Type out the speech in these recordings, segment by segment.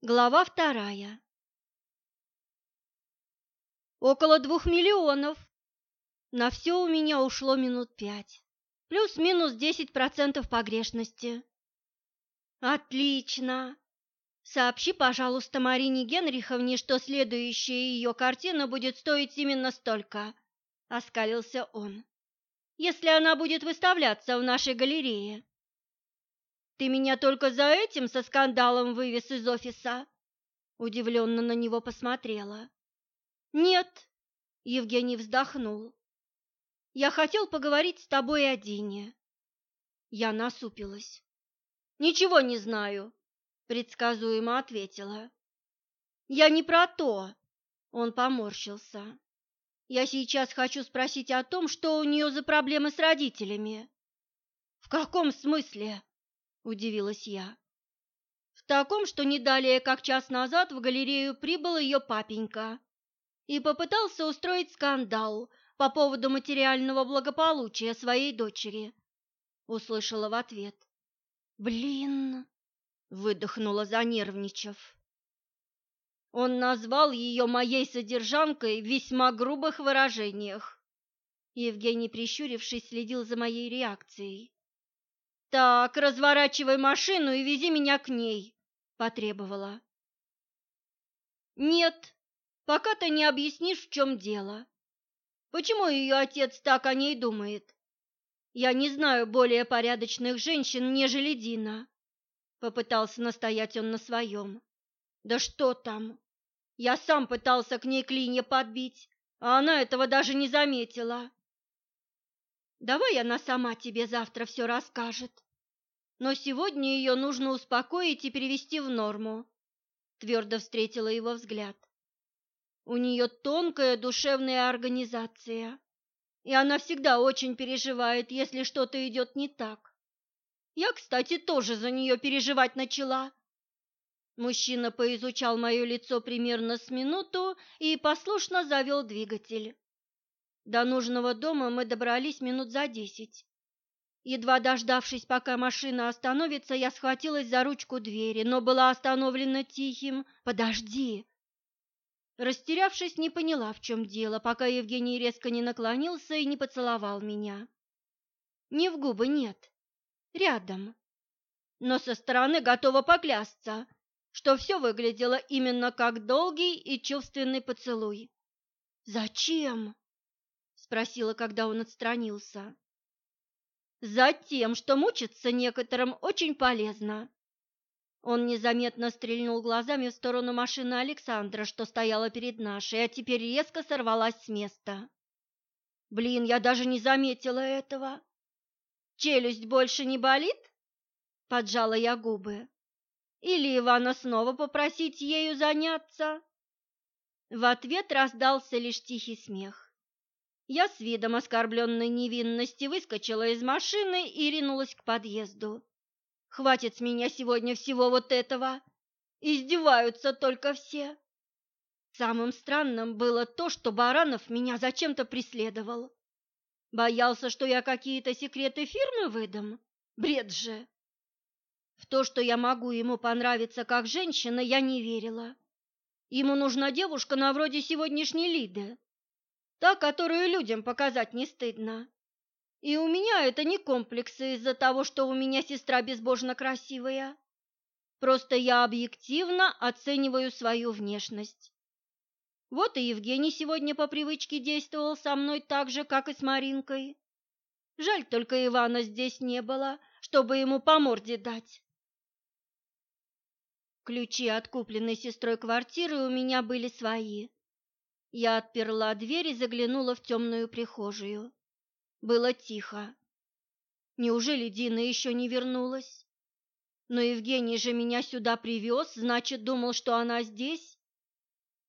Глава вторая. Около двух миллионов. На все у меня ушло минут пять. Плюс-минус десять процентов погрешности. Отлично. Сообщи, пожалуйста, Марине Генриховне, что следующая ее картина будет стоить именно столько. Оскалился он. Если она будет выставляться в нашей галерее. Ты меня только за этим со скандалом вывез из офиса? Удивленно на него посмотрела. Нет, Евгений вздохнул. Я хотел поговорить с тобой о Дине. Я насупилась. Ничего не знаю, предсказуемо ответила. Я не про то. Он поморщился. Я сейчас хочу спросить о том, что у нее за проблемы с родителями. В каком смысле? Удивилась я. В таком, что не далее, как час назад в галерею прибыл ее папенька и попытался устроить скандал по поводу материального благополучия своей дочери. Услышала в ответ. «Блин!» — выдохнула, занервничав. Он назвал ее моей содержанкой в весьма грубых выражениях. Евгений, прищурившись, следил за моей реакцией. «Так, разворачивай машину и вези меня к ней», — потребовала. «Нет, пока ты не объяснишь, в чем дело. Почему ее отец так о ней думает? Я не знаю более порядочных женщин, нежели Дина», — попытался настоять он на своем. «Да что там? Я сам пытался к ней клинья подбить, а она этого даже не заметила». Давай она сама тебе завтра все расскажет. Но сегодня ее нужно успокоить и перевести в норму. Твердо встретила его взгляд. У нее тонкая душевная организация, и она всегда очень переживает, если что-то идет не так. Я, кстати, тоже за нее переживать начала. Мужчина поизучал мое лицо примерно с минуту и послушно завел двигатель. До нужного дома мы добрались минут за десять. Едва дождавшись, пока машина остановится, я схватилась за ручку двери, но была остановлена тихим «Подожди!». Растерявшись, не поняла, в чем дело, пока Евгений резко не наклонился и не поцеловал меня. Не в губы, нет, рядом. Но со стороны готова поклясться, что все выглядело именно как долгий и чувственный поцелуй. «Зачем?» Спросила, когда он отстранился. Затем, что мучиться некоторым очень полезно. Он незаметно стрельнул глазами в сторону машины Александра, что стояла перед нашей, а теперь резко сорвалась с места. Блин, я даже не заметила этого. Челюсть больше не болит? Поджала я губы. Или Ивана снова попросить ею заняться? В ответ раздался лишь тихий смех. Я с видом оскорбленной невинности выскочила из машины и ринулась к подъезду. Хватит с меня сегодня всего вот этого. Издеваются только все. Самым странным было то, что Баранов меня зачем-то преследовал. Боялся, что я какие-то секреты фирмы выдам? Бред же! В то, что я могу ему понравиться как женщина, я не верила. Ему нужна девушка на вроде сегодняшней Лиды, Та, которую людям показать не стыдно. И у меня это не комплексы из-за того, что у меня сестра безбожно красивая. Просто я объективно оцениваю свою внешность. Вот и Евгений сегодня по привычке действовал со мной так же, как и с Маринкой. Жаль, только Ивана здесь не было, чтобы ему по морде дать. Ключи от купленной сестрой квартиры у меня были свои. Я отперла дверь и заглянула в темную прихожую. Было тихо. Неужели Дина еще не вернулась? Но Евгений же меня сюда привез, значит, думал, что она здесь.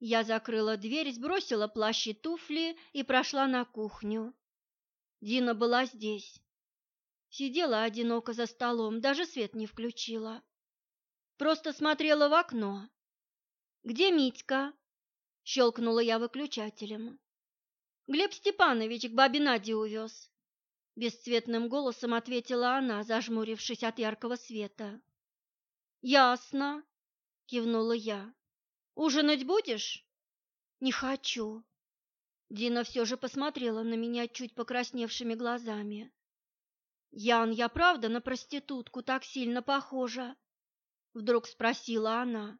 Я закрыла дверь, сбросила плащ и туфли и прошла на кухню. Дина была здесь. Сидела одиноко за столом, даже свет не включила. Просто смотрела в окно. «Где Митька?» Щелкнула я выключателем. Глеб Степанович к бабе Наде увез. Бесцветным голосом ответила она, зажмурившись от яркого света. Ясно. — кивнула я. «Ужинать будешь?» «Не хочу». Дина все же посмотрела на меня чуть покрасневшими глазами. «Ян, я правда на проститутку так сильно похожа?» Вдруг спросила она.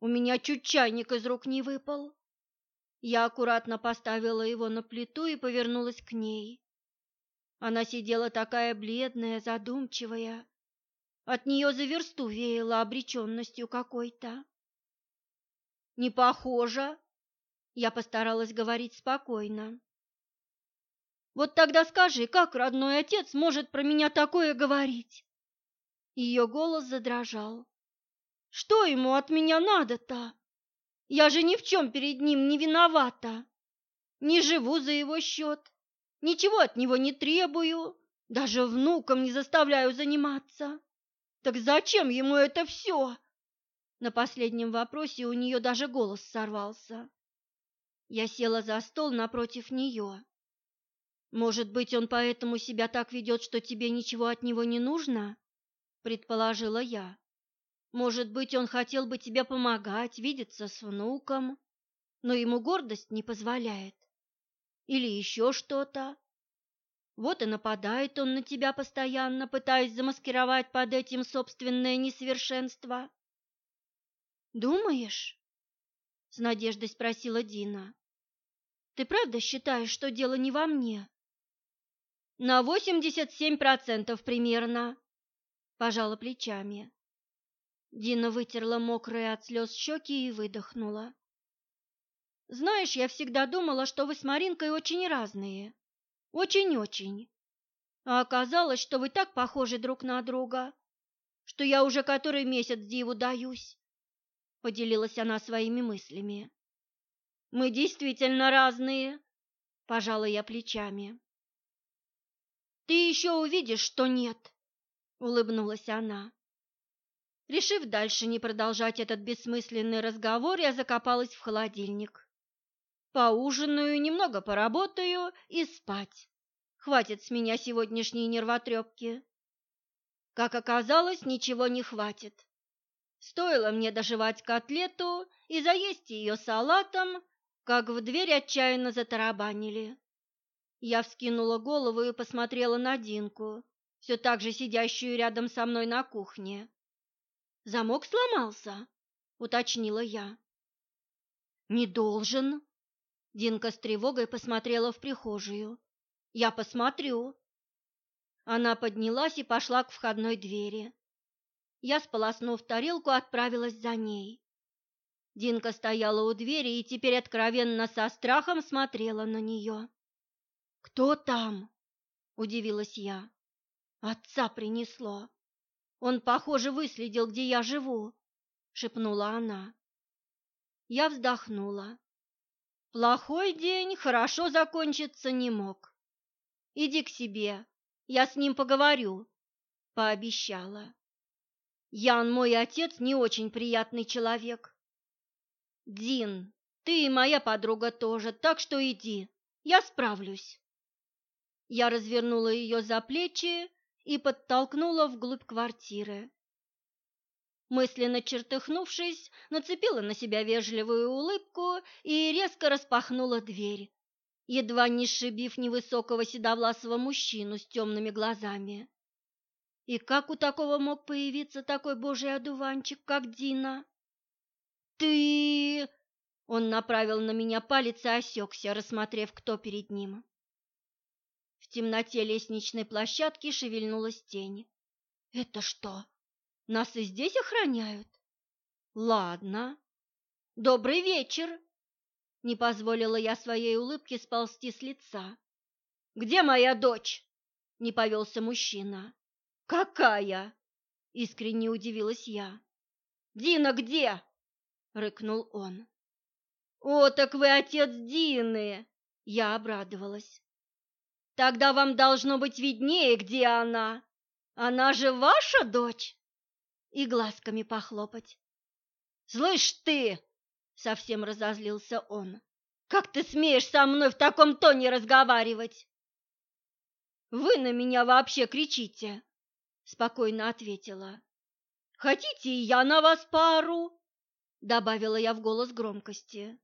У меня чуть чайник из рук не выпал. Я аккуратно поставила его на плиту и повернулась к ней. Она сидела такая бледная, задумчивая. От нее за версту веяло обреченностью какой-то. «Не похоже!» Я постаралась говорить спокойно. «Вот тогда скажи, как родной отец может про меня такое говорить?» Ее голос задрожал. «Что ему от меня надо-то? Я же ни в чем перед ним не виновата. Не живу за его счет, ничего от него не требую, даже внукам не заставляю заниматься. Так зачем ему это все?» На последнем вопросе у нее даже голос сорвался. Я села за стол напротив нее. «Может быть, он поэтому себя так ведет, что тебе ничего от него не нужно?» предположила я. Может быть, он хотел бы тебе помогать, видеться с внуком, но ему гордость не позволяет. Или еще что-то. Вот и нападает он на тебя постоянно, пытаясь замаскировать под этим собственное несовершенство. «Думаешь?» — с надеждой спросила Дина. «Ты правда считаешь, что дело не во мне?» «На восемьдесят семь процентов примерно», пожала плечами. Дина вытерла мокрые от слез щеки и выдохнула. «Знаешь, я всегда думала, что вы с Маринкой очень разные. Очень-очень. А оказалось, что вы так похожи друг на друга, что я уже который месяц диву даюсь», — поделилась она своими мыслями. «Мы действительно разные», — пожала я плечами. «Ты еще увидишь, что нет», — улыбнулась она. Решив дальше не продолжать этот бессмысленный разговор, я закопалась в холодильник. Поужинаю, немного поработаю и спать. Хватит с меня сегодняшней нервотрепки. Как оказалось, ничего не хватит. Стоило мне доживать котлету и заесть ее салатом, как в дверь отчаянно затарабанили. Я вскинула голову и посмотрела на Динку, все так же сидящую рядом со мной на кухне. «Замок сломался?» — уточнила я. «Не должен». Динка с тревогой посмотрела в прихожую. «Я посмотрю». Она поднялась и пошла к входной двери. Я, сполоснув тарелку, отправилась за ней. Динка стояла у двери и теперь откровенно со страхом смотрела на нее. «Кто там?» – удивилась я. Отца принесло. Он, похоже, выследил, где я живу, шепнула она. Я вздохнула. Плохой день хорошо закончиться не мог. Иди к себе, я с ним поговорю, пообещала. Ян, мой отец, не очень приятный человек. Дин, ты и моя подруга тоже, так что иди, я справлюсь. Я развернула ее за плечи и подтолкнула вглубь квартиры. Мысленно чертыхнувшись, нацепила на себя вежливую улыбку и резко распахнула дверь, едва не сшибив невысокого седовласого мужчину с темными глазами. И как у такого мог появиться такой божий одуванчик, как Дина? «Ты...» Он направил на меня палец и осекся, рассмотрев, кто перед ним. В темноте лестничной площадки шевельнулась тень. «Это что, нас и здесь охраняют?» «Ладно. Добрый вечер!» Не позволила я своей улыбке сползти с лица. «Где моя дочь?» — не повелся мужчина. «Какая?» — искренне удивилась я. «Дина где?» — рыкнул он. «О, так вы отец Дины!» Я обрадовалась. Тогда вам должно быть виднее, где она. Она же ваша дочь. И глазками похлопать. Слышь ты, совсем разозлился он. Как ты смеешь со мной в таком тоне разговаривать? Вы на меня вообще кричите, спокойно ответила. Хотите, я на вас пару?» Добавила я в голос громкости.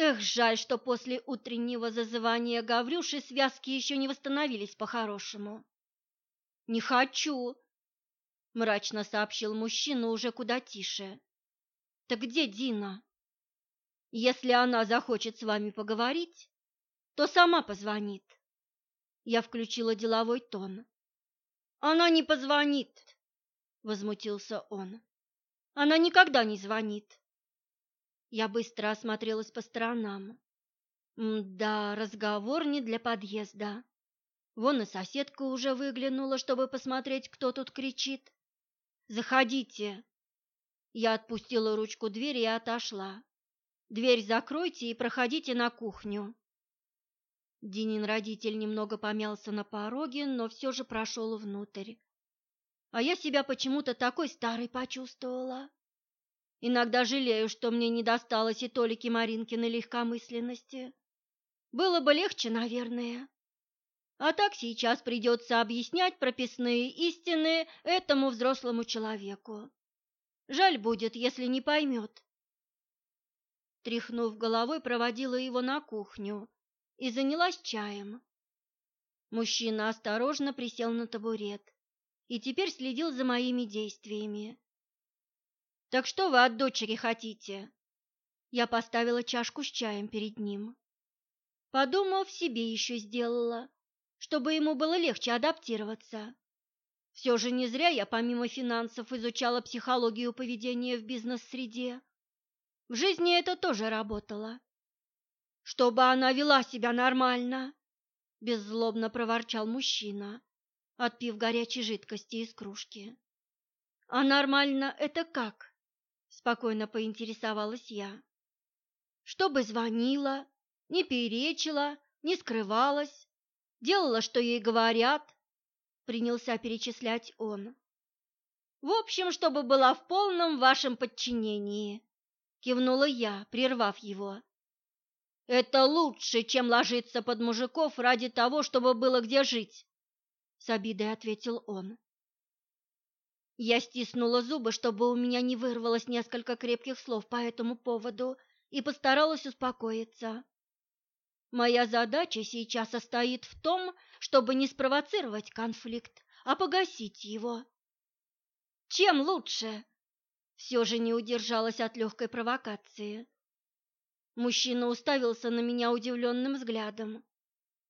Эх, жаль, что после утреннего зазывания Гаврюши связки еще не восстановились по-хорошему. «Не хочу», — мрачно сообщил мужчина уже куда тише. «Так где Дина?» «Если она захочет с вами поговорить, то сама позвонит». Я включила деловой тон. «Она не позвонит», — возмутился он. «Она никогда не звонит». Я быстро осмотрелась по сторонам. Да, разговор не для подъезда. Вон и соседка уже выглянула, чтобы посмотреть, кто тут кричит. «Заходите!» Я отпустила ручку двери и отошла. «Дверь закройте и проходите на кухню». Динин родитель немного помялся на пороге, но все же прошел внутрь. А я себя почему-то такой старой почувствовала. Иногда жалею, что мне не досталось и толики Маринкиной легкомысленности. Было бы легче, наверное. А так сейчас придется объяснять прописные истины этому взрослому человеку. Жаль будет, если не поймет. Тряхнув головой, проводила его на кухню и занялась чаем. Мужчина осторожно присел на табурет и теперь следил за моими действиями. «Так что вы от дочери хотите?» Я поставила чашку с чаем перед ним. Подумав, себе еще сделала чтобы ему было легче адаптироваться. Все же не зря я помимо финансов изучала психологию поведения в бизнес-среде. В жизни это тоже работало. Чтобы она вела себя нормально, беззлобно проворчал мужчина, отпив горячей жидкости из кружки. А нормально это как? Спокойно поинтересовалась я. Чтобы звонила, не перечила, не скрывалась, делала, что ей говорят, принялся перечислять он. В общем, чтобы была в полном вашем подчинении, кивнула я, прервав его. Это лучше, чем ложиться под мужиков ради того, чтобы было где жить, с обидой ответил он. Я стиснула зубы, чтобы у меня не вырвалось несколько крепких слов по этому поводу, и постаралась успокоиться. Моя задача сейчас состоит в том, чтобы не спровоцировать конфликт, а погасить его. Чем лучше? Все же не удержалась от легкой провокации. Мужчина уставился на меня удивленным взглядом,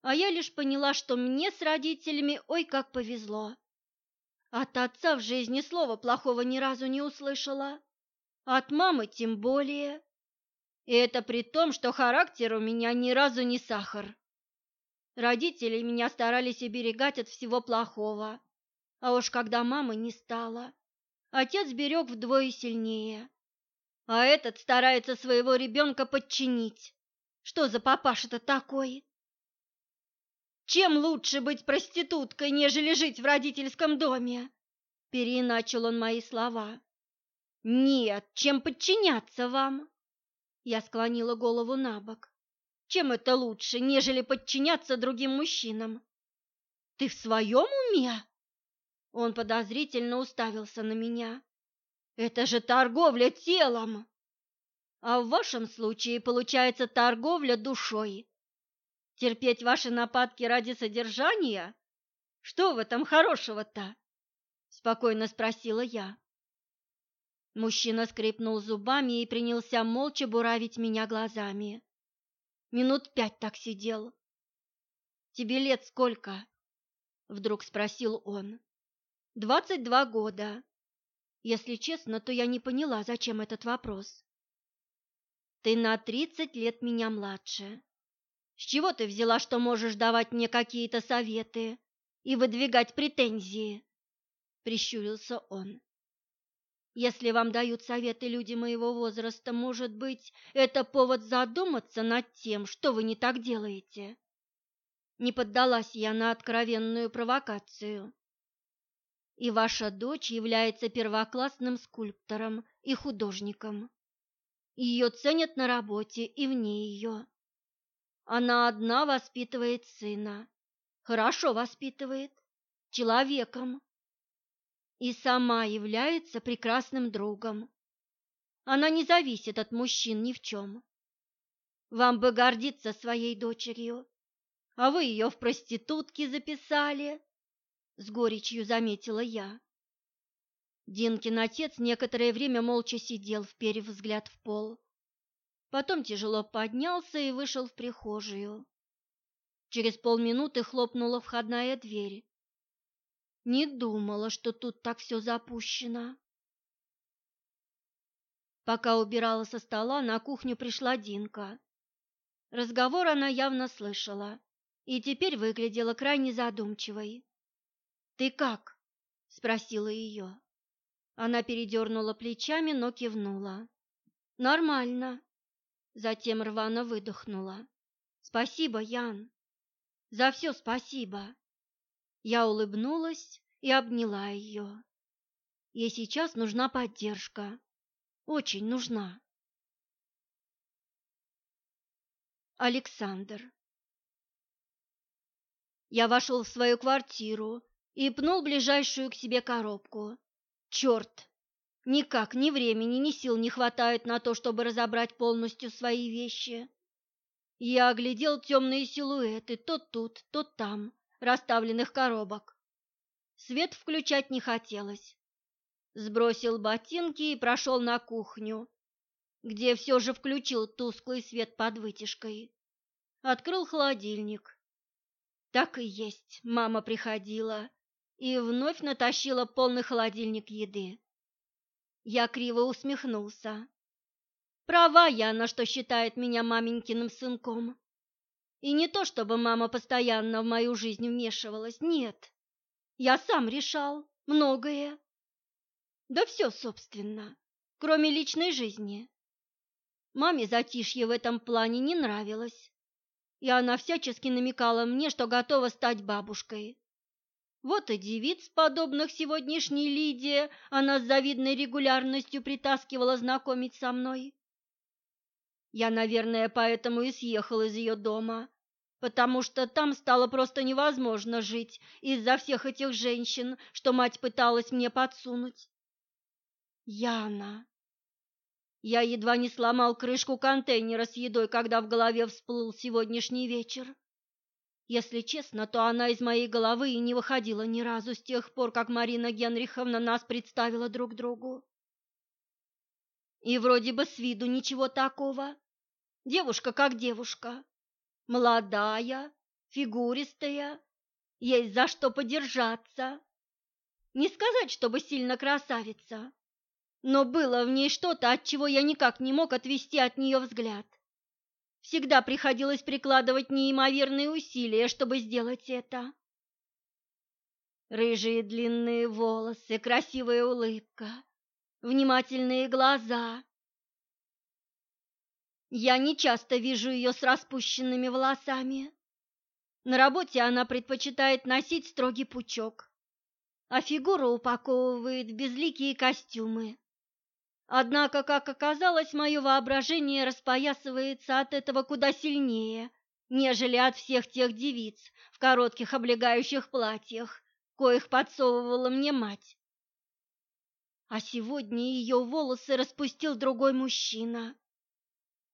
а я лишь поняла, что мне с родителями ой как повезло. От отца в жизни слова плохого ни разу не услышала, от мамы тем более. И это при том, что характер у меня ни разу не сахар. Родители меня старались оберегать от всего плохого. А уж когда мамы не стало, отец берег вдвое сильнее. А этот старается своего ребенка подчинить. Что за папаша-то такой? Чем лучше быть проституткой, нежели жить в родительском доме? Переиначил он мои слова. Нет, чем подчиняться вам. Я склонила голову на бок. Чем это лучше, нежели подчиняться другим мужчинам? Ты в своем уме? Он подозрительно уставился на меня. Это же торговля телом. А в вашем случае получается торговля душой. Терпеть ваши нападки ради содержания? Что в этом хорошего-то? Спокойно спросила я. Мужчина скрипнул зубами и принялся молча буравить меня глазами. Минут пять так сидел. «Тебе лет сколько?» — вдруг спросил он. «Двадцать два года. Если честно, то я не поняла, зачем этот вопрос. Ты на тридцать лет меня младше. С чего ты взяла, что можешь давать мне какие-то советы и выдвигать претензии?» — прищурился он. Если вам дают советы люди моего возраста, может быть, это повод задуматься над тем, что вы не так делаете. Не поддалась я на откровенную провокацию. И ваша дочь является первоклассным скульптором и художником. Ее ценят на работе и вне ее. Она одна воспитывает сына. Хорошо воспитывает. Человеком. и сама является прекрасным другом. Она не зависит от мужчин ни в чем. Вам бы гордиться своей дочерью, а вы ее в проститутки записали, — с горечью заметила я. Динкин отец некоторое время молча сидел, вперев взгляд в пол. Потом тяжело поднялся и вышел в прихожую. Через полминуты хлопнула входная дверь. Не думала, что тут так все запущено. Пока убирала со стола, на кухню пришла Динка. Разговор она явно слышала и теперь выглядела крайне задумчивой. «Ты как?» – спросила ее. Она передернула плечами, но кивнула. «Нормально». Затем рвано выдохнула. «Спасибо, Ян. За все спасибо». Я улыбнулась и обняла ее. Ей сейчас нужна поддержка. Очень нужна. Александр. Я вошел в свою квартиру и пнул ближайшую к себе коробку. Черт! Никак ни времени, ни сил не хватает на то, чтобы разобрать полностью свои вещи. Я оглядел темные силуэты то тут, то там, расставленных коробок. Свет включать не хотелось сбросил ботинки и прошел на кухню, где все же включил тусклый свет под вытяжкой. Открыл холодильник. Так и есть, мама приходила и вновь натащила полный холодильник еды. Я криво усмехнулся. Права я, на что считает меня маменькиным сынком. И не то, чтобы мама постоянно в мою жизнь вмешивалась, нет. Я сам решал многое. Да все, собственно, кроме личной жизни. Маме затишье в этом плане не нравилось, и она всячески намекала мне, что готова стать бабушкой. Вот и девиц, подобных сегодняшней Лидии, она с завидной регулярностью притаскивала знакомить со мной. Я, наверное, поэтому и съехал из ее дома, потому что там стало просто невозможно жить из-за всех этих женщин, что мать пыталась мне подсунуть. Яна. Я едва не сломал крышку контейнера с едой, когда в голове всплыл сегодняшний вечер. Если честно, то она из моей головы и не выходила ни разу с тех пор, как Марина Генриховна нас представила друг другу. И вроде бы с виду ничего такого. Девушка как девушка. Молодая, фигуристая, есть за что подержаться. Не сказать, чтобы сильно красавица, но было в ней что-то, от чего я никак не мог отвести от нее взгляд. Всегда приходилось прикладывать неимоверные усилия, чтобы сделать это. Рыжие длинные волосы, красивая улыбка, внимательные глаза. Я не часто вижу ее с распущенными волосами. На работе она предпочитает носить строгий пучок, а фигуру упаковывает в безликие костюмы. Однако, как оказалось, мое воображение распоясывается от этого куда сильнее, нежели от всех тех девиц в коротких облегающих платьях, коих подсовывала мне мать. А сегодня ее волосы распустил другой мужчина,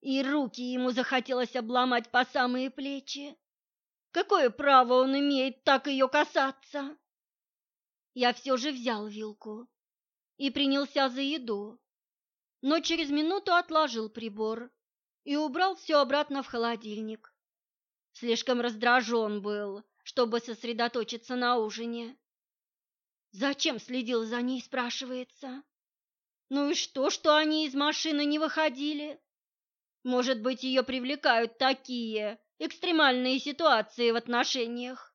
и руки ему захотелось обломать по самые плечи. Какое право он имеет так ее касаться? Я все же взял вилку и принялся за еду но через минуту отложил прибор и убрал все обратно в холодильник. Слишком раздражен был, чтобы сосредоточиться на ужине. Зачем следил за ней, спрашивается. Ну и что, что они из машины не выходили? Может быть, ее привлекают такие экстремальные ситуации в отношениях?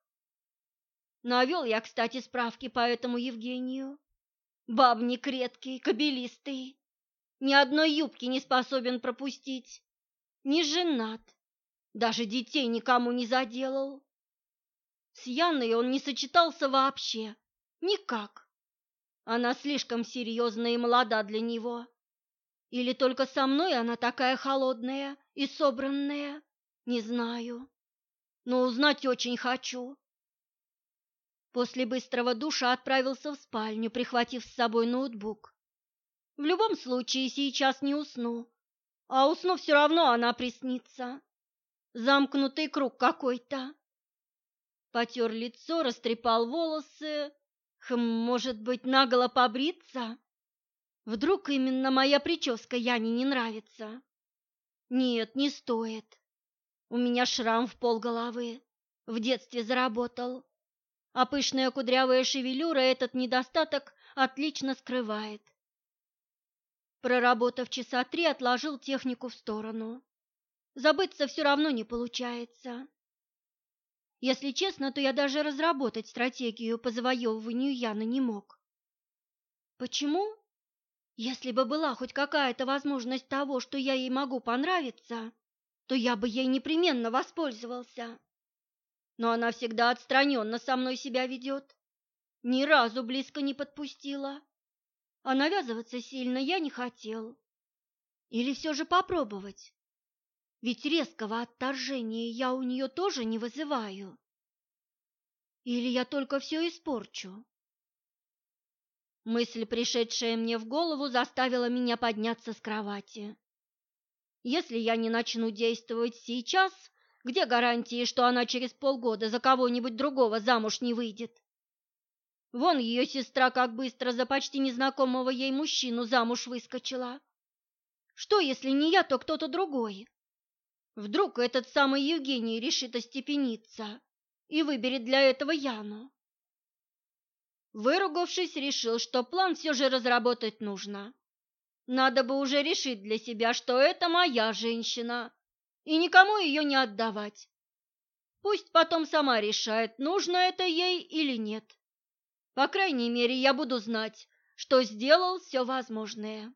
Навел я, кстати, справки по этому Евгению. Бабник редкий, кабелистый ни одной юбки не способен пропустить, не женат, даже детей никому не заделал. С Яной он не сочетался вообще, никак. Она слишком серьезная и молода для него. Или только со мной она такая холодная и собранная, не знаю, но узнать очень хочу. После быстрого душа отправился в спальню, прихватив с собой ноутбук. В любом случае сейчас не усну, а усну все равно она приснится. Замкнутый круг какой-то. Потер лицо, растрепал волосы. Хм, может быть, наголо побриться? Вдруг именно моя прическа Яне не нравится? Нет, не стоит. У меня шрам в пол головы. В детстве заработал. А пышная кудрявая шевелюра этот недостаток отлично скрывает. Проработав часа три, отложил технику в сторону. Забыться все равно не получается. Если честно, то я даже разработать стратегию по завоевыванию Яны не мог. Почему? Если бы была хоть какая-то возможность того, что я ей могу понравиться, то я бы ей непременно воспользовался. Но она всегда отстраненно со мной себя ведет. Ни разу близко не подпустила. А навязываться сильно я не хотел. Или все же попробовать? Ведь резкого отторжения я у нее тоже не вызываю. Или я только все испорчу? Мысль, пришедшая мне в голову, заставила меня подняться с кровати. Если я не начну действовать сейчас, где гарантии, что она через полгода за кого-нибудь другого замуж не выйдет? Вон ее сестра как быстро за почти незнакомого ей мужчину замуж выскочила. Что, если не я, то кто-то другой? Вдруг этот самый Евгений решит остепениться и выберет для этого Яну. Выругавшись, решил, что план все же разработать нужно. Надо бы уже решить для себя, что это моя женщина, и никому ее не отдавать. Пусть потом сама решает, нужно это ей или нет. По крайней мере, я буду знать, что сделал все возможное.